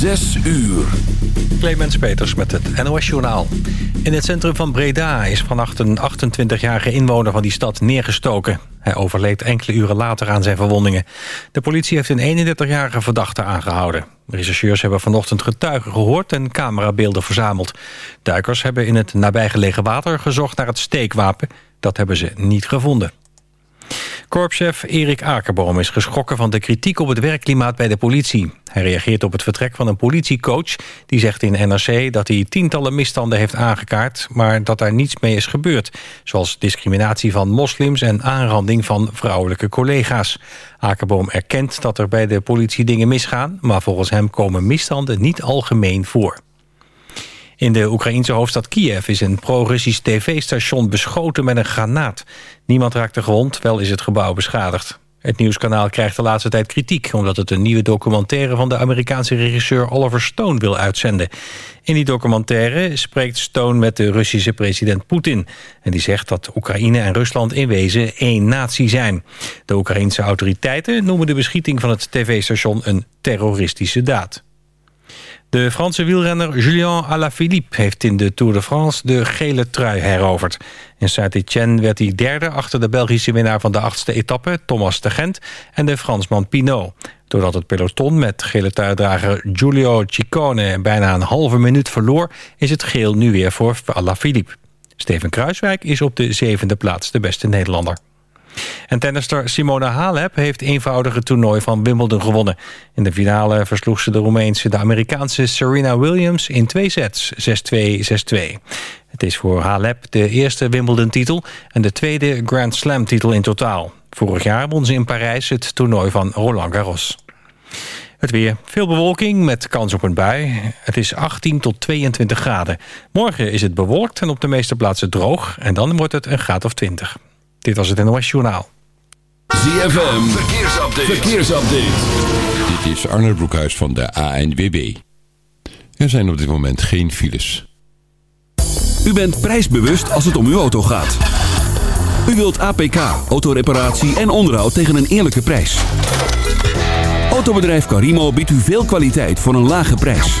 Zes uur. Clemens Peters met het NOS Journaal. In het centrum van Breda is vannacht een 28-jarige inwoner van die stad neergestoken. Hij overleed enkele uren later aan zijn verwondingen. De politie heeft een 31-jarige verdachte aangehouden. Rechercheurs hebben vanochtend getuigen gehoord en camerabeelden verzameld. Duikers hebben in het nabijgelegen water gezocht naar het steekwapen. Dat hebben ze niet gevonden. Korpschef Erik Akerboom is geschrokken van de kritiek op het werkklimaat bij de politie. Hij reageert op het vertrek van een politiecoach. Die zegt in NRC dat hij tientallen misstanden heeft aangekaart... maar dat daar niets mee is gebeurd. Zoals discriminatie van moslims en aanranding van vrouwelijke collega's. Akerboom erkent dat er bij de politie dingen misgaan... maar volgens hem komen misstanden niet algemeen voor. In de Oekraïense hoofdstad Kiev is een pro-Russisch tv-station beschoten met een granaat. Niemand raakte gewond, wel is het gebouw beschadigd. Het nieuwskanaal krijgt de laatste tijd kritiek... omdat het een nieuwe documentaire van de Amerikaanse regisseur Oliver Stone wil uitzenden. In die documentaire spreekt Stone met de Russische president Poetin. En die zegt dat Oekraïne en Rusland in wezen één natie zijn. De Oekraïense autoriteiten noemen de beschieting van het tv-station een terroristische daad. De Franse wielrenner Julien Alaphilippe heeft in de Tour de France de gele trui heroverd. In Saint-Etienne werd hij derde achter de Belgische winnaar van de achtste etappe, Thomas de Gent, en de Fransman Pinot. Doordat het peloton met gele truidrager Giulio Ciccone bijna een halve minuut verloor, is het geel nu weer voor Alaphilippe. Steven Kruiswijk is op de zevende plaats de beste Nederlander. En tennister Simona Halep heeft eenvoudig het toernooi van Wimbledon gewonnen. In de finale versloeg ze de Roemeense de Amerikaanse Serena Williams in twee sets, 6-2, 6-2. Het is voor Halep de eerste Wimbledon-titel en de tweede Grand Slam-titel in totaal. Vorig jaar won ze in Parijs het toernooi van Roland Garros. Het weer. Veel bewolking met kans op een bui. Het is 18 tot 22 graden. Morgen is het bewolkt en op de meeste plaatsen droog. En dan wordt het een graad of 20. Dit was het NOS Journaal. ZFM, verkeersupdate. verkeersupdate. Dit is Arne Broekhuis van de ANWB. Er zijn op dit moment geen files. U bent prijsbewust als het om uw auto gaat. U wilt APK, autoreparatie en onderhoud tegen een eerlijke prijs. Autobedrijf Carimo biedt u veel kwaliteit voor een lage prijs.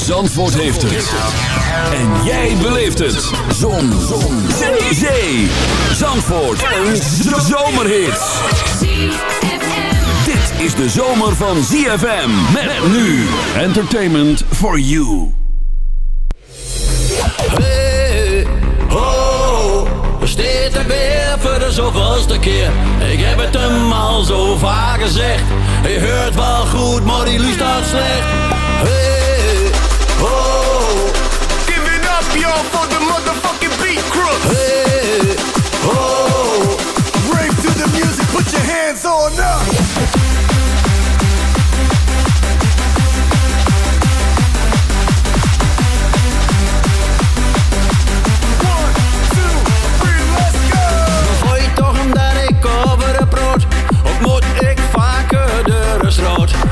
Zandvoort heeft het. En jij beleeft het. Zon. Zon. Zee. Zee. Zandvoort. Een zomerhit. Dit is de zomer van ZFM. Met nu. Entertainment for you. Hey, ho, staat er weer voor de zoveelste keer. Ik heb het hem al zo vaak gezegd. Je hoort wel goed, maar die luistert slecht. Hey, Beyond for the motherfucking beat, crux! Oh, race to the music, put your hands on us! One, two, three, let's go! Zo voel je toch omdat ik over de brood ontmoet ik vaak de rust rood.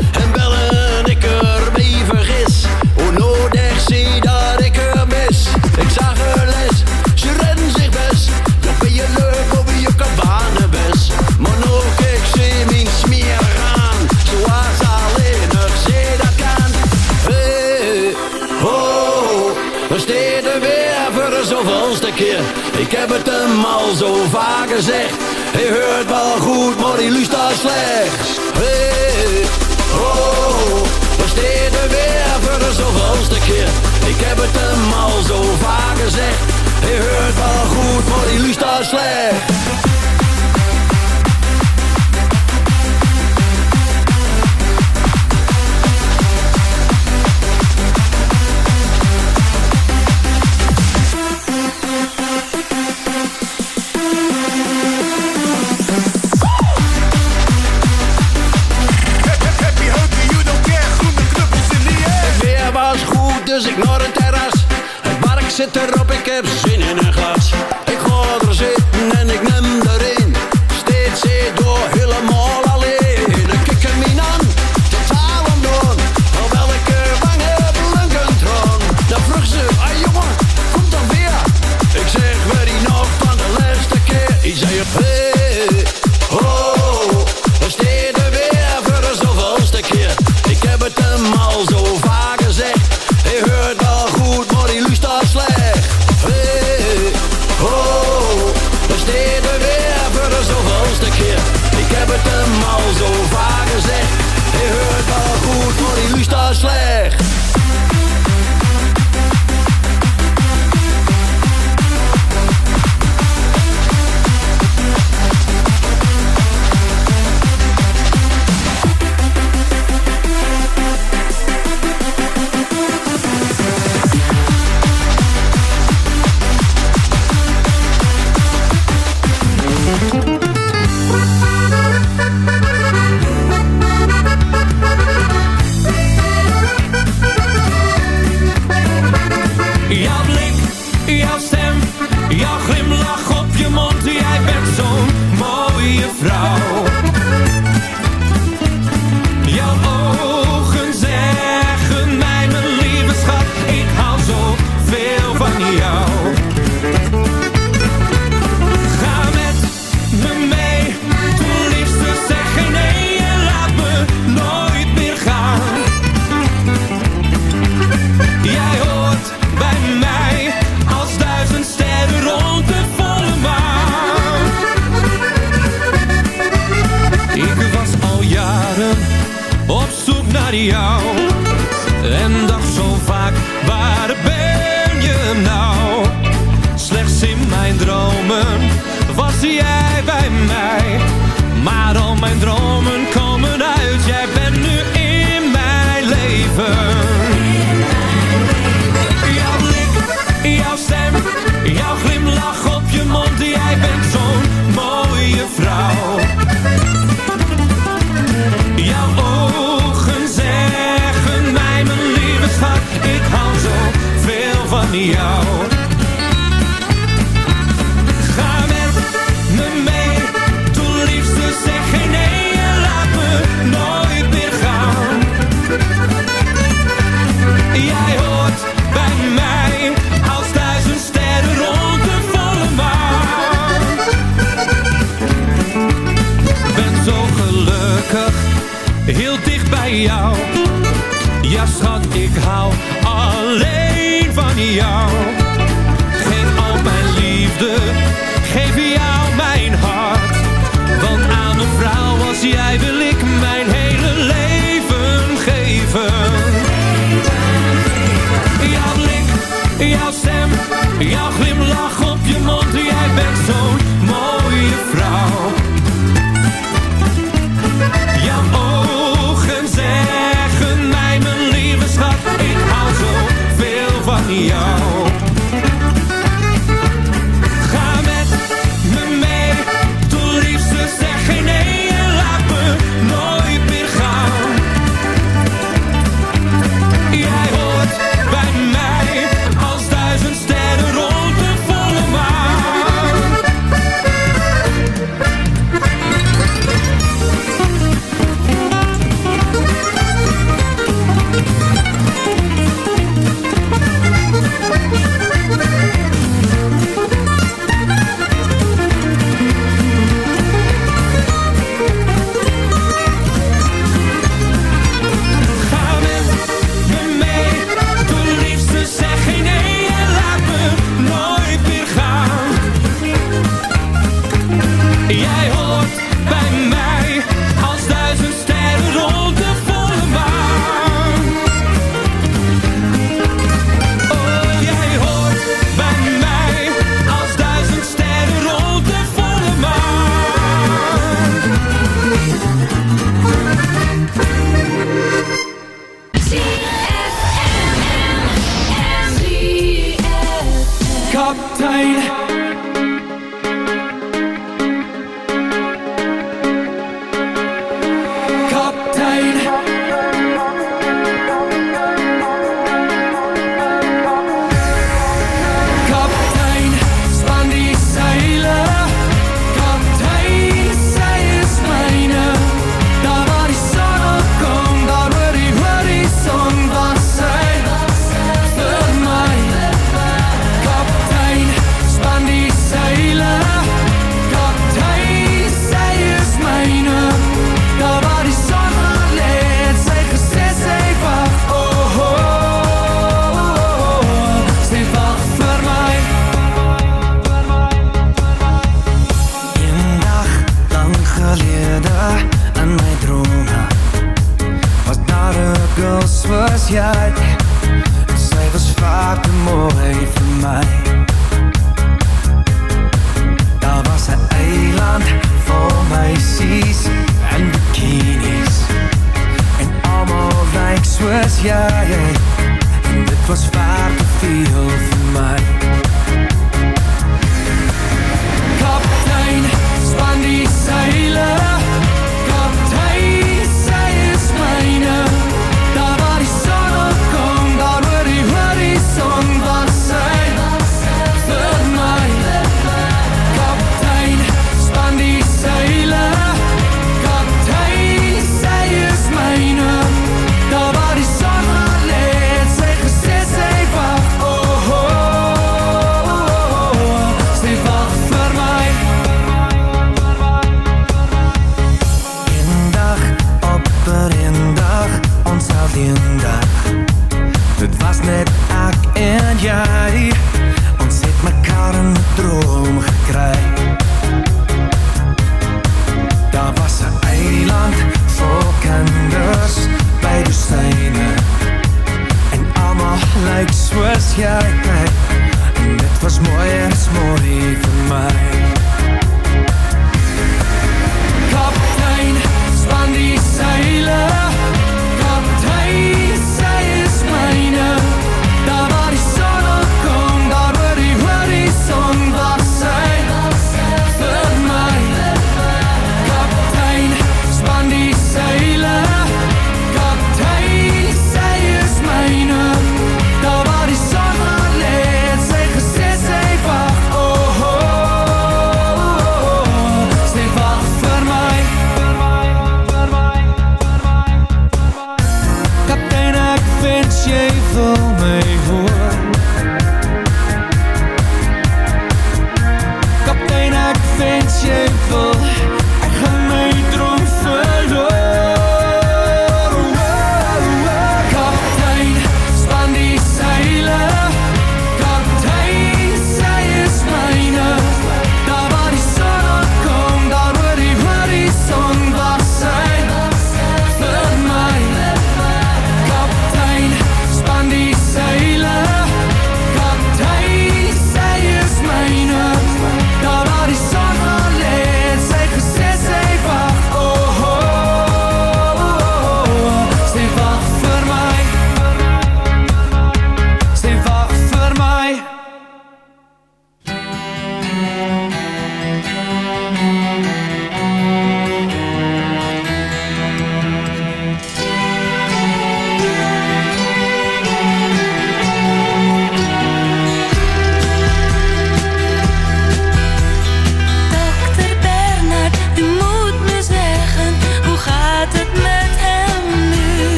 Ik heb het hem al zo vaak gezegd. Hij hoort wel goed, maar hij luistert slecht. Oh, we staan er weer voor de zoveelste keer. Ik heb het hem al zo vaak gezegd. Hij hoort wel goed, maar hij luistert slecht. dus ik naar een terras. Het park zit erop, ik heb zin in een glas.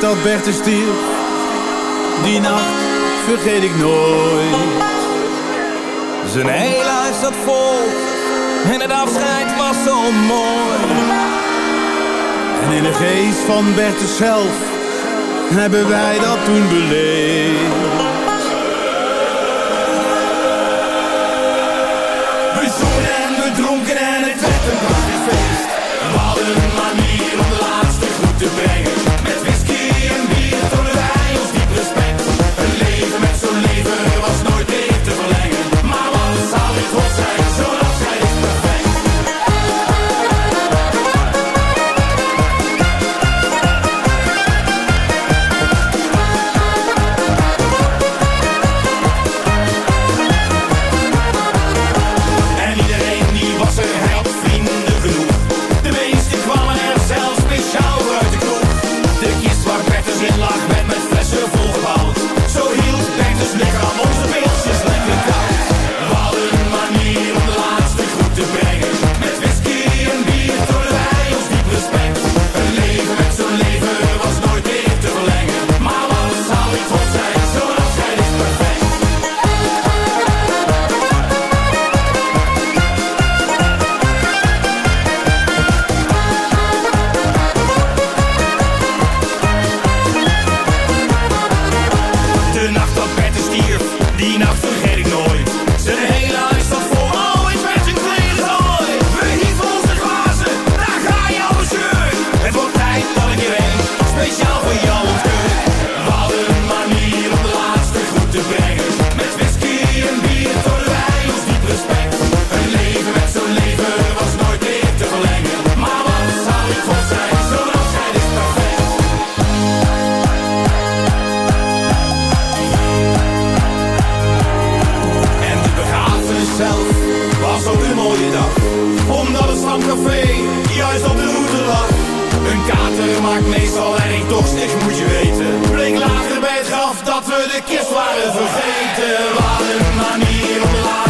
dat Bertus stierf, die nacht vergeet ik nooit. Zijn hele huis zat vol en het afscheid was zo mooi. En in de geest van Bertus zelf hebben wij dat toen beleefd. We zongen en we dronken en het werd een Omdat het stamcafé juist op de route lag. Een kater maakt meestal erin toch sticht, moet je weten. Bleek later bij het graf dat we de kist waren vergeten. Waren een manier om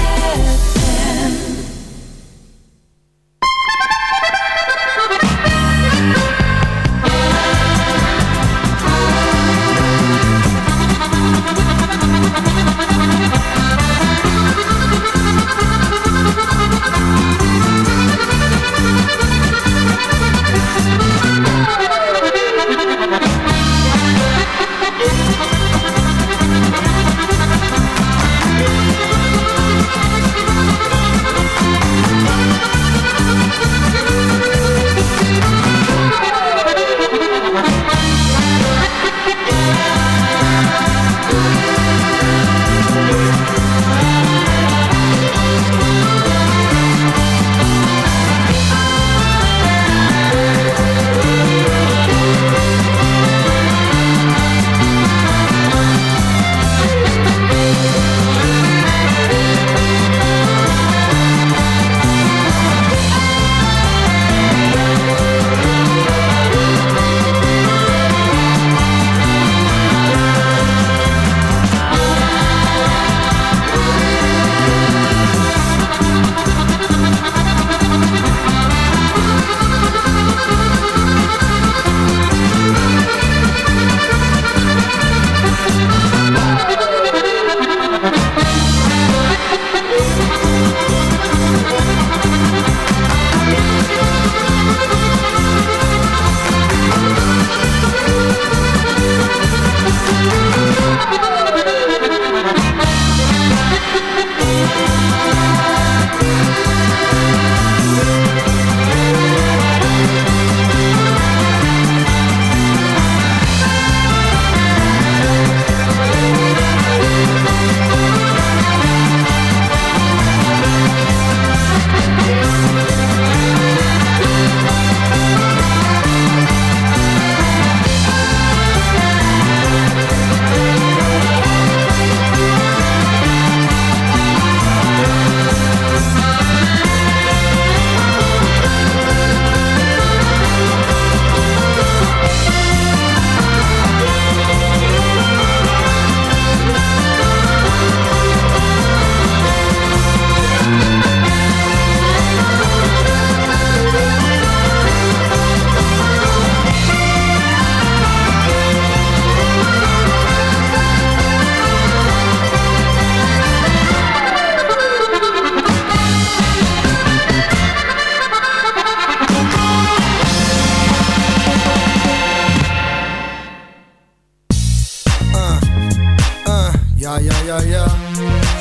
ja, ja.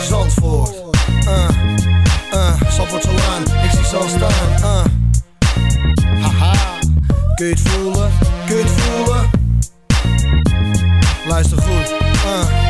Zandvoort. Uh, uh, Zandvoort Salaan. Ik zie al staan. Uh. Haha. Kun je het voelen? Kun je het voelen? Luister goed. Uh.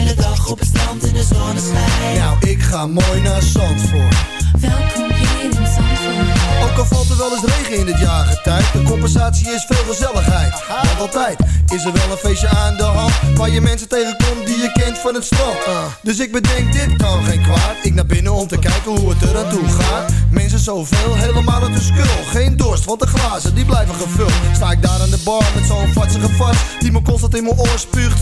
Dag op het strand in de zonneschijn. Nou, ik ga mooi naar Zandvoort. Welkom hier in Zandvoort. Ook al valt er wel eens regen in dit jaargetijd De compensatie is veel gezelligheid. Want altijd is er wel een feestje aan de hand Waar je mensen tegenkomt die je kent van het strand. Dus ik bedenk dit kan geen kwaad. Ik naar binnen om te kijken hoe het er aan toe gaat. Mensen zoveel, helemaal uit de skul Geen dorst, want de glazen die blijven gevuld. Sta ik daar aan de bar met zo'n vatsige vast Die me constant in mijn oor spuugt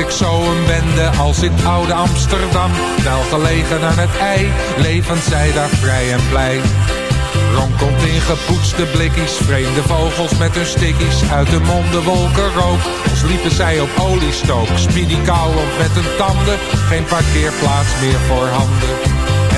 Ik zo een bende als in oude Amsterdam. Wel gelegen aan het ei, levend zij daar vrij en blij. Ronkelt in gepoetste blikkies, vreemde vogels met hun stickies. Uit de monden wolken rook, als liepen zij op oliestook. Speedy kauwend met hun tanden, geen parkeerplaats meer voor handen.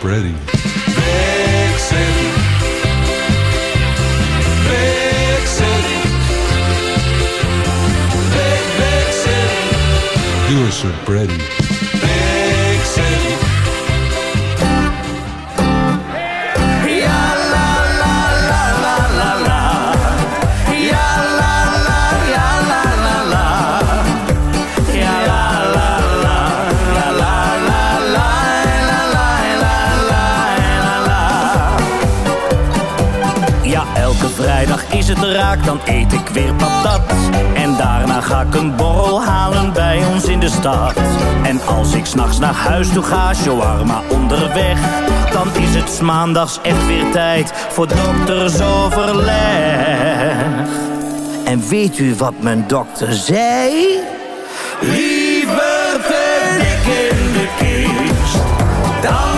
Pretty. City. You're so pretty. Is het raak, dan eet ik weer patat. En daarna ga ik een borrel halen bij ons in de stad. En als ik s'nachts naar huis toe ga, shawarma onderweg. Dan is het maandags echt weer tijd voor doktersoverleg. En weet u wat mijn dokter zei? Liever te dik in de kist dan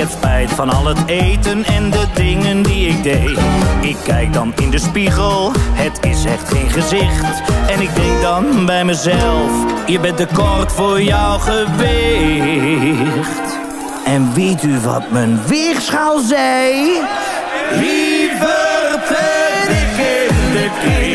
Ik heb spijt van al het eten en de dingen die ik deed. Ik kijk dan in de spiegel, het is echt geen gezicht. En ik denk dan bij mezelf, je bent te kort voor jouw gewicht. En weet u wat mijn weegschaal zei? Liever te dik in de kist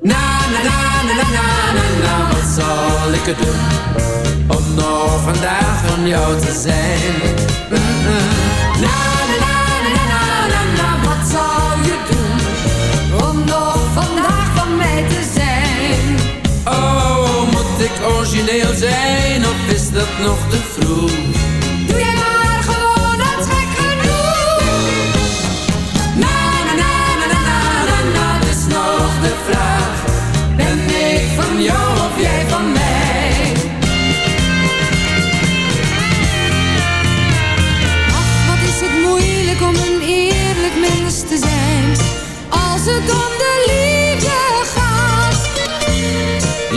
Na, na, na, na, na, na, na, wat zal ik er doen? Om nog vandaag van jou te zijn. Mm, mm. Na na na na na na na, wat zou je doen om nog vandaag van mij te zijn? Oh, moet ik origineel zijn of is dat nog te vroeg?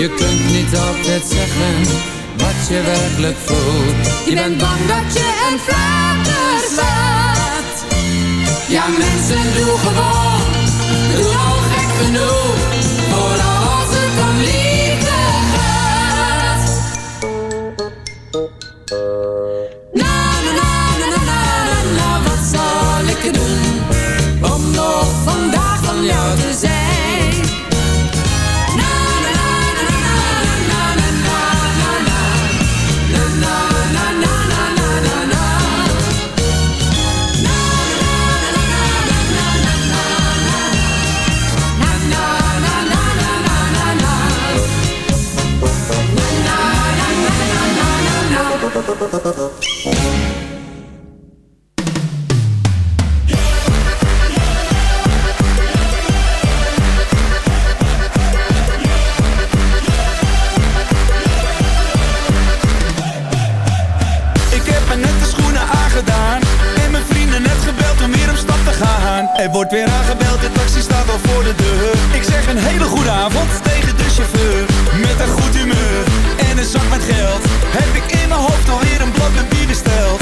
Je kunt niet altijd zeggen wat je werkelijk voelt. Je bent bang dat je een flater slaat. Ja, mensen, doe gewoon, doe al gek genoeg. Net de schoenen aangedaan. En mijn vrienden net gebeld om weer op stap te gaan. Er wordt weer aangebeld, de taxi staat al voor de deur. Ik zeg een hele goede avond tegen de chauffeur. Met een goed humeur en een zak met geld Heb ik in mijn hoofd alweer een blad met bier besteld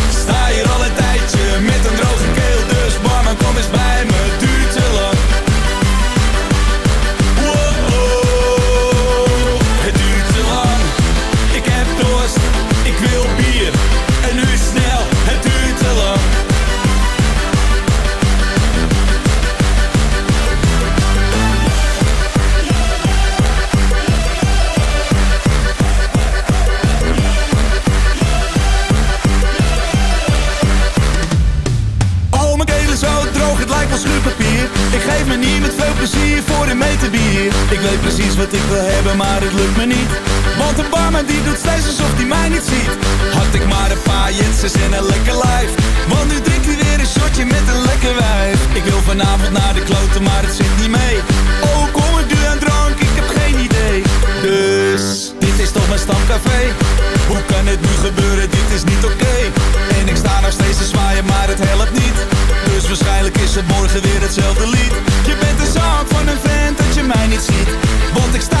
sta hier al een tijdje Met een droge keel, dus barman kom eens bij me Niet met veel plezier voor een meter bier. Ik weet precies wat ik wil hebben, maar het lukt me niet. Want de barman die doet steeds alsof hij mij niet ziet. Had ik maar een paar jetsers en een lekker lijf. Want nu drinkt hij weer een shotje met een lekker wijf. Ik wil vanavond naar de kloten, maar het zit niet mee. Oh, kom ik nu aan drank, ik heb geen idee. Dus, dit is toch mijn stamcafé? Hoe kan het nu gebeuren, dit is niet oké. Nog steeds te zwaaien, maar het helpt niet. Dus waarschijnlijk is het morgen weer hetzelfde lied. Je bent de zaak van een vent dat je mij niet ziet. Want ik sta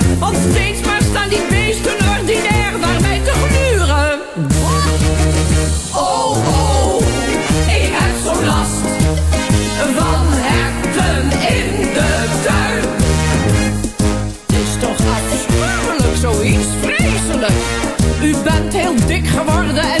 Want steeds maar staan die beesten ordinair naar mij te gluren. Oh, oh, ik heb zo'n last van herten in de tuin. Het is toch afschuwelijk, zoiets vreselijk. U bent heel dik geworden en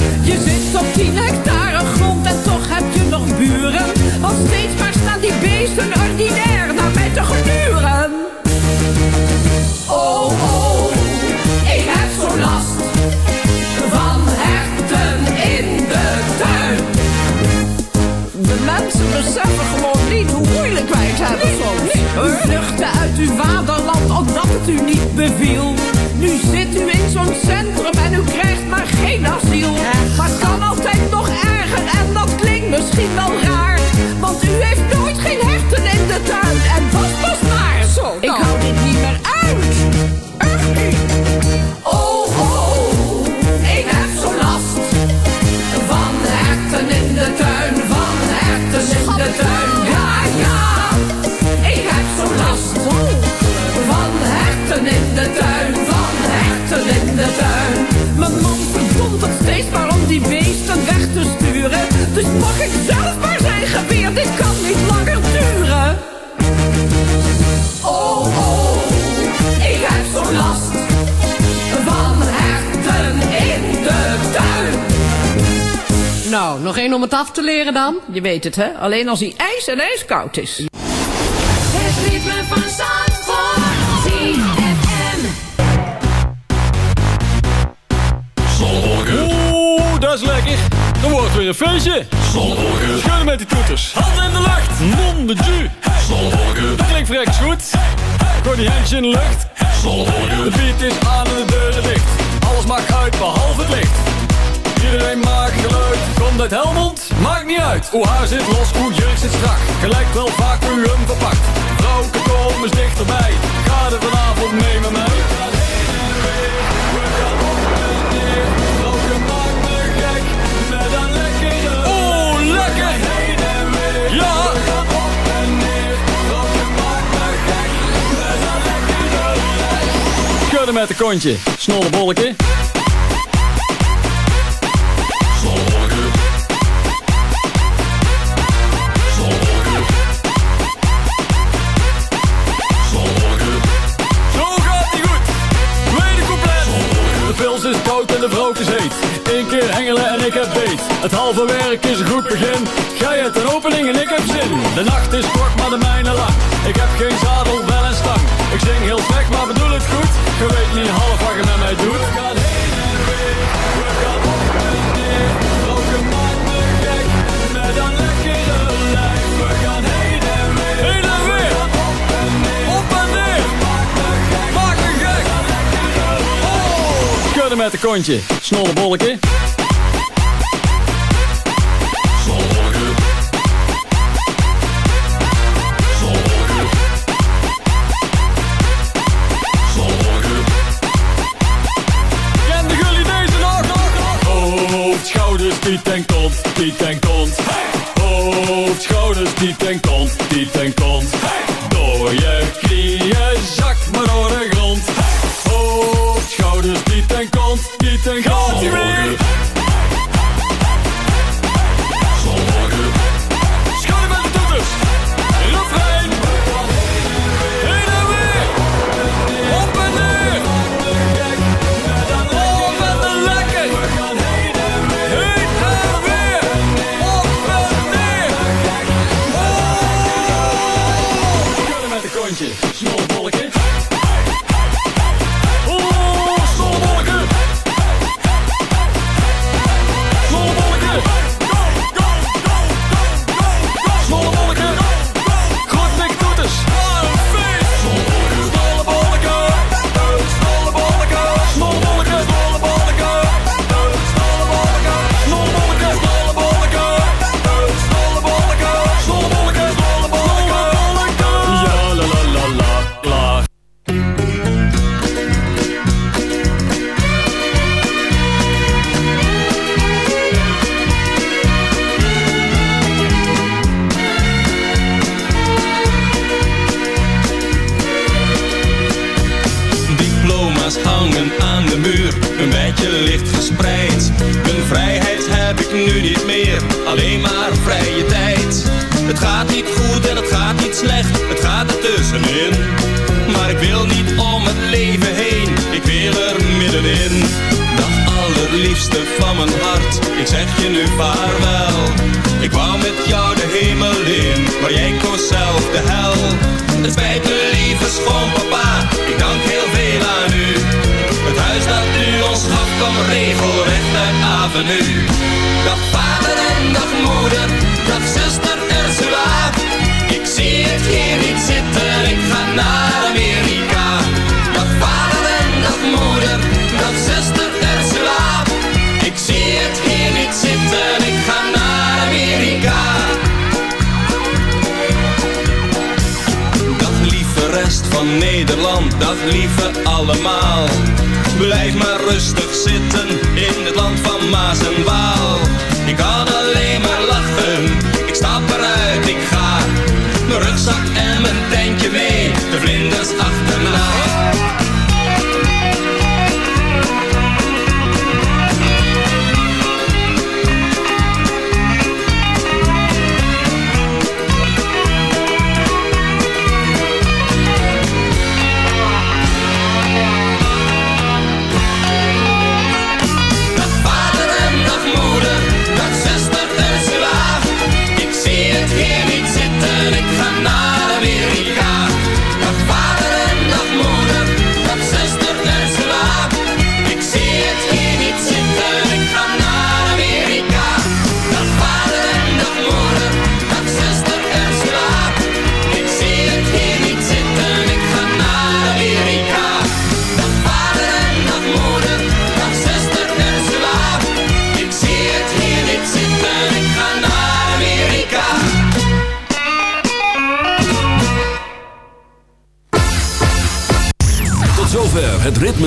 Vluchtte uit uw vaderland omdat het u niet beviel. Nu zit u in zo'n centrum en u krijgt maar geen asiel. Maar het kan altijd nog erger en dat klinkt misschien wel nog één om het af te leren dan. Je weet het, hè? Alleen als hij ijs en ijskoud is. Het ritme van Zandvoort. ZFM. Oeh, dat is lekker. Er wordt weer een feestje. Schudden met die toeters. Handen in de lucht. Mon de ju. Dat klinkt vrek goed. Gooi die handjes in de lucht. De beat is aan en de deuren dicht. Alles maakt uit behalve het licht. Iedereen maakt geluid. Komt uit Helmond? Maakt niet uit. Hoe haar zit los, hoe jurk zit strak. Gelijk wel hem verpakt. Vrouwke, kom eens dichterbij. Ga er vanavond mee met mij. Schudden met de kontje, snolle Eén keer hengelen en ik heb beet. Het halve werk is een goed begin. Gij hebt een opening en ik heb zin. De nacht is kort, maar de mijne lang. Ik heb geen zadel, wel een stang. Ik zing heel slecht, maar bedoel het goed. Je weet niet half wat je met mij doet. Heen en weer, Oh, met de kontje, snolle bolletje. Kende jullie deze nog? Hoofd, schouders, piet en kont, piet en kont. Hoofd, schouders, en dat lieve allemaal. Blijf maar rustig zitten in het land van Maas en Waal. Ik kan alleen maar lachen, ik stap eruit, ik ga. Mijn rugzak